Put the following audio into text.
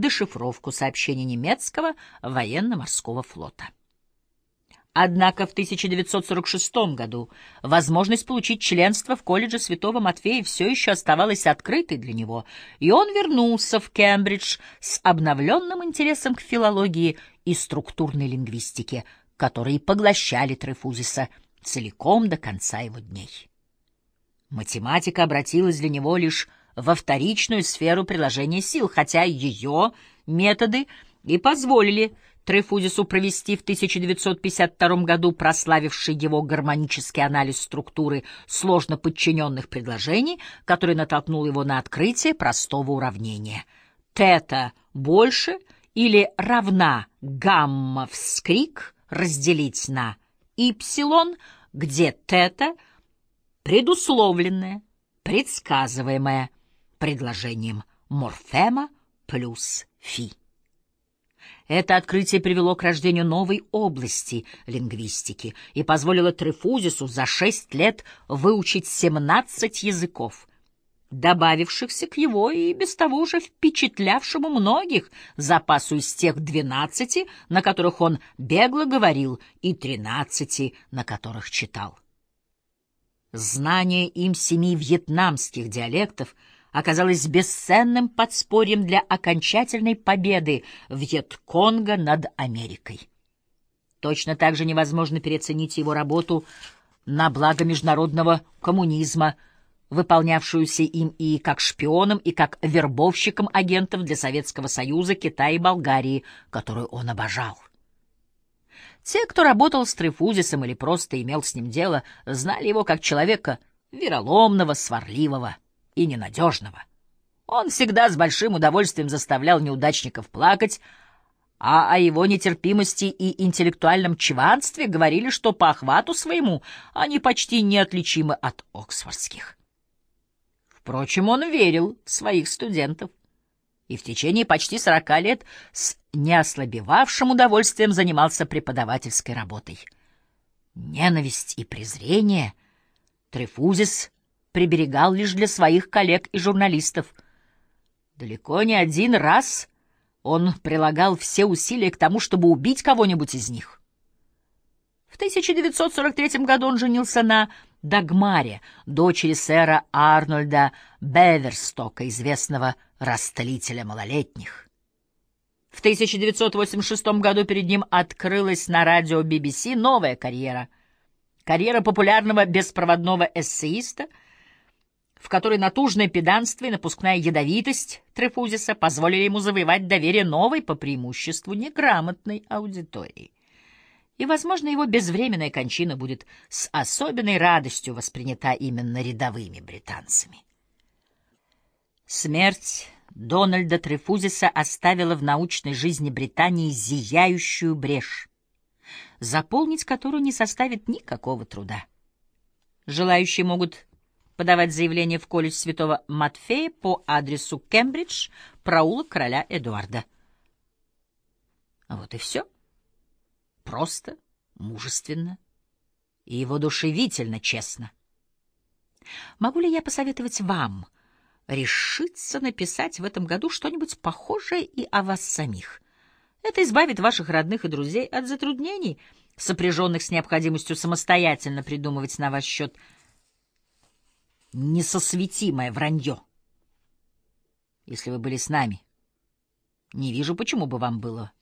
дешифровку сообщений немецкого военно-морского флота. Однако в 1946 году возможность получить членство в колледже Святого Матфея все еще оставалась открытой для него, и он вернулся в Кембридж с обновленным интересом к филологии и структурной лингвистике, которые поглощали Трефузиса целиком до конца его дней. Математика обратилась для него лишь во вторичную сферу приложения сил, хотя ее методы и позволили Трефузису провести в 1952 году прославивший его гармонический анализ структуры сложно подчиненных предложений, который натолкнул его на открытие простого уравнения. Тета больше или равна гамма вскрик разделить на ипсилон, где тета предусловленное, предсказываемое предложением морфема плюс фи. Это открытие привело к рождению новой области лингвистики и позволило Трефузису за шесть лет выучить 17 языков, добавившихся к его и без того уже впечатлявшему многих запасу из тех 12, на которых он бегло говорил, и 13, на которых читал. Знание им семи вьетнамских диалектов — оказалось бесценным подспорьем для окончательной победы Вьетконга над Америкой. Точно так же невозможно переоценить его работу на благо международного коммунизма, выполнявшуюся им и как шпионом, и как вербовщиком агентов для Советского Союза, Китая и Болгарии, которую он обожал. Те, кто работал с Трифузисом или просто имел с ним дело, знали его как человека вероломного, сварливого и ненадежного. Он всегда с большим удовольствием заставлял неудачников плакать, а о его нетерпимости и интеллектуальном чванстве говорили, что по охвату своему они почти неотличимы от оксфордских. Впрочем, он верил в своих студентов и в течение почти сорока лет с неослабевавшим удовольствием занимался преподавательской работой. Ненависть и презрение Трефузис приберегал лишь для своих коллег и журналистов. Далеко не один раз он прилагал все усилия к тому, чтобы убить кого-нибудь из них. В 1943 году он женился на Дагмаре, дочери сэра Арнольда Беверстока, известного растлителя малолетних. В 1986 году перед ним открылась на радио BBC новая карьера. Карьера популярного беспроводного эссеиста — в которой натужное педанство и напускная ядовитость Трефузиса позволили ему завоевать доверие новой, по преимуществу неграмотной аудитории. И, возможно, его безвременная кончина будет с особенной радостью воспринята именно рядовыми британцами. Смерть Дональда Трефузиса оставила в научной жизни Британии зияющую брешь, заполнить которую не составит никакого труда. Желающие могут подавать заявление в колледж Святого Матфея по адресу Кембридж, проулок короля Эдуарда. Вот и все. Просто, мужественно и воодушевительно честно. Могу ли я посоветовать вам решиться написать в этом году что-нибудь похожее и о вас самих? Это избавит ваших родных и друзей от затруднений, сопряженных с необходимостью самостоятельно придумывать на ваш счет несосветимое вранье. Если вы были с нами, не вижу, почему бы вам было